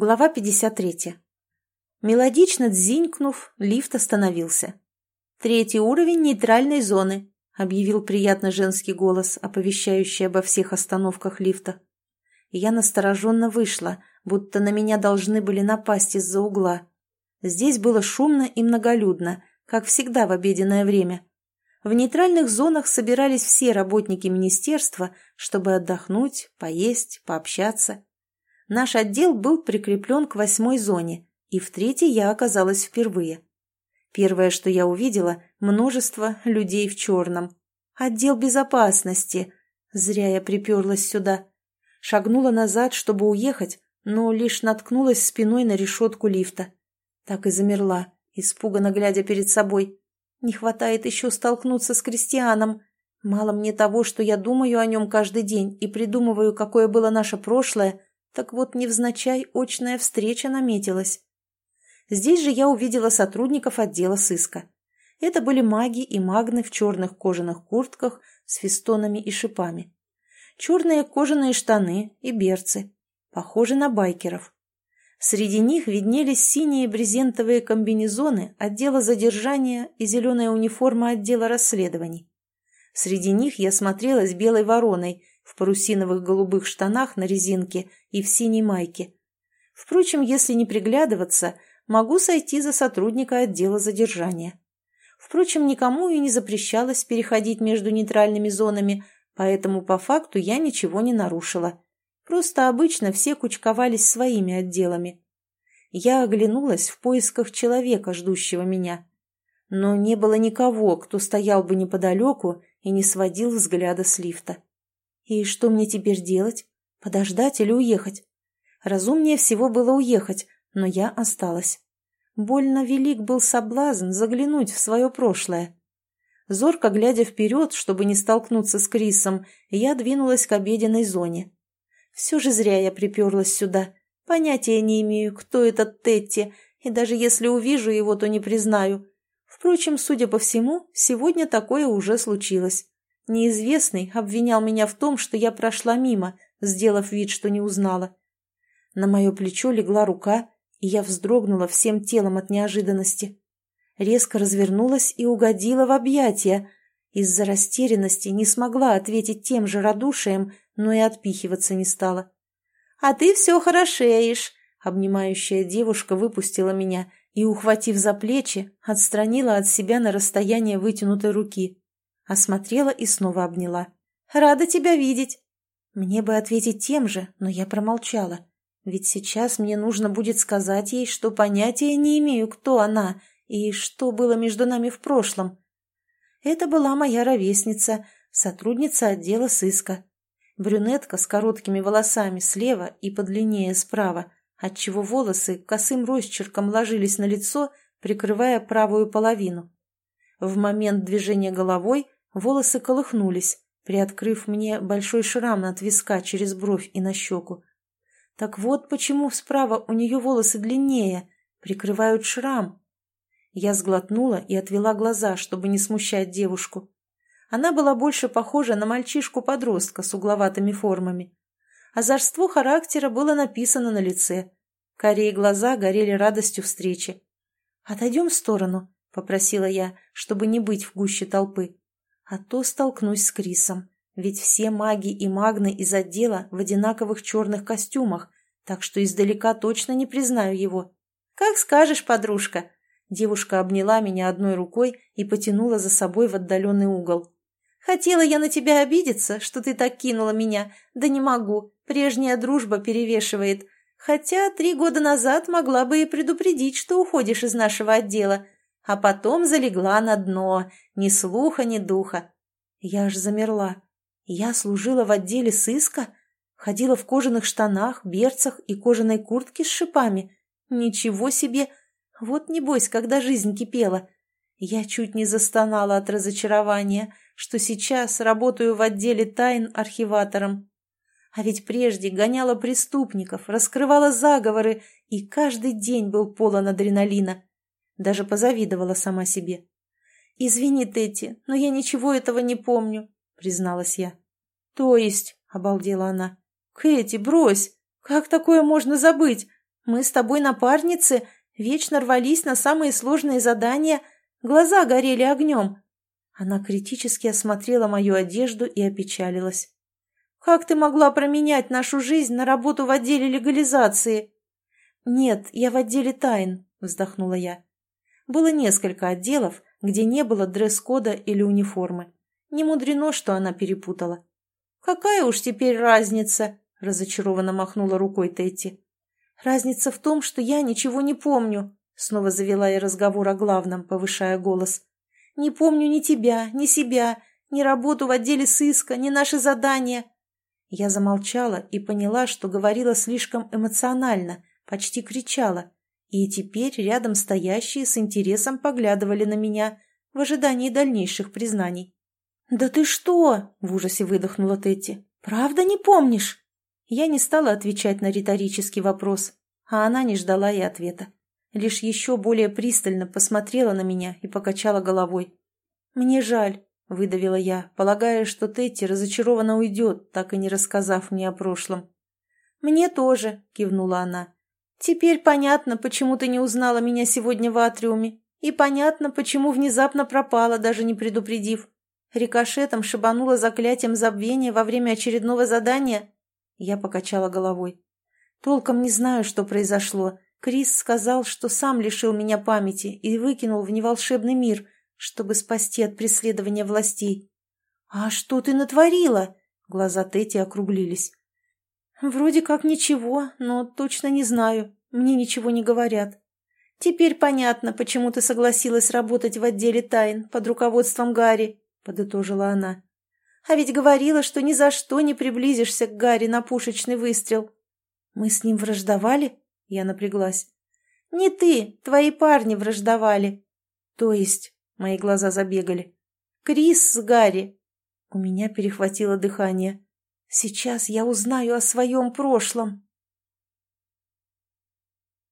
Глава 53. Мелодично дзинькнув, лифт остановился. «Третий уровень нейтральной зоны», — объявил приятно женский голос, оповещающий обо всех остановках лифта. Я настороженно вышла, будто на меня должны были напасть из-за угла. Здесь было шумно и многолюдно, как всегда в обеденное время. В нейтральных зонах собирались все работники министерства, чтобы отдохнуть, поесть, пообщаться. Наш отдел был прикреплен к восьмой зоне, и в третьей я оказалась впервые. Первое, что я увидела – множество людей в черном. Отдел безопасности. Зря я приперлась сюда. Шагнула назад, чтобы уехать, но лишь наткнулась спиной на решетку лифта. Так и замерла, испуганно глядя перед собой. Не хватает еще столкнуться с крестьяном. Мало мне того, что я думаю о нем каждый день и придумываю, какое было наше прошлое – так вот, невзначай, очная встреча наметилась. Здесь же я увидела сотрудников отдела сыска. Это были маги и магны в черных кожаных куртках с фестонами и шипами. Черные кожаные штаны и берцы. Похожи на байкеров. Среди них виднелись синие брезентовые комбинезоны отдела задержания и зеленая униформа отдела расследований. Среди них я смотрелась белой вороной в парусиновых голубых штанах на резинке и в синей майке. Впрочем, если не приглядываться, могу сойти за сотрудника отдела задержания. Впрочем, никому и не запрещалось переходить между нейтральными зонами, поэтому по факту я ничего не нарушила. Просто обычно все кучковались своими отделами. Я оглянулась в поисках человека, ждущего меня. Но не было никого, кто стоял бы неподалеку и не сводил взгляда с лифта. И что мне теперь делать? Подождать или уехать? Разумнее всего было уехать, но я осталась. Больно велик был соблазн заглянуть в свое прошлое. Зорко глядя вперед, чтобы не столкнуться с Крисом, я двинулась к обеденной зоне. Все же зря я приперлась сюда. Понятия не имею, кто этот Тетти, и даже если увижу его, то не признаю. Впрочем, судя по всему, сегодня такое уже случилось. Неизвестный обвинял меня в том, что я прошла мимо, сделав вид, что не узнала. На мое плечо легла рука, и я вздрогнула всем телом от неожиданности. Резко развернулась и угодила в объятия. Из-за растерянности не смогла ответить тем же радушием, но и отпихиваться не стала. «А ты все хорошеешь!» Обнимающая девушка выпустила меня и, ухватив за плечи, отстранила от себя на расстояние вытянутой руки. Осмотрела и снова обняла. «Рада тебя видеть!» Мне бы ответить тем же, но я промолчала. Ведь сейчас мне нужно будет сказать ей, что понятия не имею, кто она и что было между нами в прошлом. Это была моя ровесница, сотрудница отдела сыска. Брюнетка с короткими волосами слева и подлиннее справа, отчего волосы косым росчерком ложились на лицо, прикрывая правую половину. В момент движения головой Волосы колыхнулись, приоткрыв мне большой шрам от виска через бровь и на щеку. Так вот почему справа у нее волосы длиннее, прикрывают шрам. Я сглотнула и отвела глаза, чтобы не смущать девушку. Она была больше похожа на мальчишку-подростка с угловатыми формами. Озорство характера было написано на лице. Корей глаза горели радостью встречи. «Отойдем в сторону», — попросила я, чтобы не быть в гуще толпы. А то столкнусь с Крисом, ведь все маги и магны из отдела в одинаковых черных костюмах, так что издалека точно не признаю его. «Как скажешь, подружка!» Девушка обняла меня одной рукой и потянула за собой в отдаленный угол. «Хотела я на тебя обидеться, что ты так кинула меня. Да не могу, прежняя дружба перевешивает. Хотя три года назад могла бы и предупредить, что уходишь из нашего отдела а потом залегла на дно, ни слуха, ни духа. Я аж замерла. Я служила в отделе сыска, ходила в кожаных штанах, берцах и кожаной куртке с шипами. Ничего себе! Вот небось, когда жизнь кипела. Я чуть не застонала от разочарования, что сейчас работаю в отделе тайн архиватором. А ведь прежде гоняла преступников, раскрывала заговоры, и каждый день был полон адреналина. Даже позавидовала сама себе. «Извини, Тетти, но я ничего этого не помню», — призналась я. «То есть?» — обалдела она. «Кэти, брось! Как такое можно забыть? Мы с тобой напарницы, вечно рвались на самые сложные задания, глаза горели огнем. Она критически осмотрела мою одежду и опечалилась. «Как ты могла променять нашу жизнь на работу в отделе легализации?» «Нет, я в отделе тайн», — вздохнула я. Было несколько отделов, где не было дресс-кода или униформы. Не мудрено, что она перепутала. «Какая уж теперь разница?» — разочарованно махнула рукой Тетти. «Разница в том, что я ничего не помню», — снова завела я разговор о главном, повышая голос. «Не помню ни тебя, ни себя, ни работу в отделе сыска, ни наши задания». Я замолчала и поняла, что говорила слишком эмоционально, почти кричала, и теперь рядом стоящие с интересом поглядывали на меня в ожидании дальнейших признаний. «Да ты что?» — в ужасе выдохнула Тетти. «Правда не помнишь?» Я не стала отвечать на риторический вопрос, а она не ждала и ответа. Лишь еще более пристально посмотрела на меня и покачала головой. «Мне жаль», — выдавила я, полагая, что Тетти разочарованно уйдет, так и не рассказав мне о прошлом. «Мне тоже», — кивнула она. «Теперь понятно, почему ты не узнала меня сегодня в атриуме, и понятно, почему внезапно пропала, даже не предупредив. Рикошетом шибанула заклятием забвения во время очередного задания?» Я покачала головой. «Толком не знаю, что произошло. Крис сказал, что сам лишил меня памяти и выкинул в неволшебный мир, чтобы спасти от преследования властей». «А что ты натворила?» Глаза Тети округлились. «Вроде как ничего, но точно не знаю. Мне ничего не говорят. Теперь понятно, почему ты согласилась работать в отделе тайн под руководством Гарри подытожила она. «А ведь говорила, что ни за что не приблизишься к Гарри на пушечный выстрел». «Мы с ним враждовали?» Я напряглась. «Не ты, твои парни враждовали». «То есть?» Мои глаза забегали. «Крис с Гарри». У меня перехватило дыхание. «Сейчас я узнаю о своем прошлом».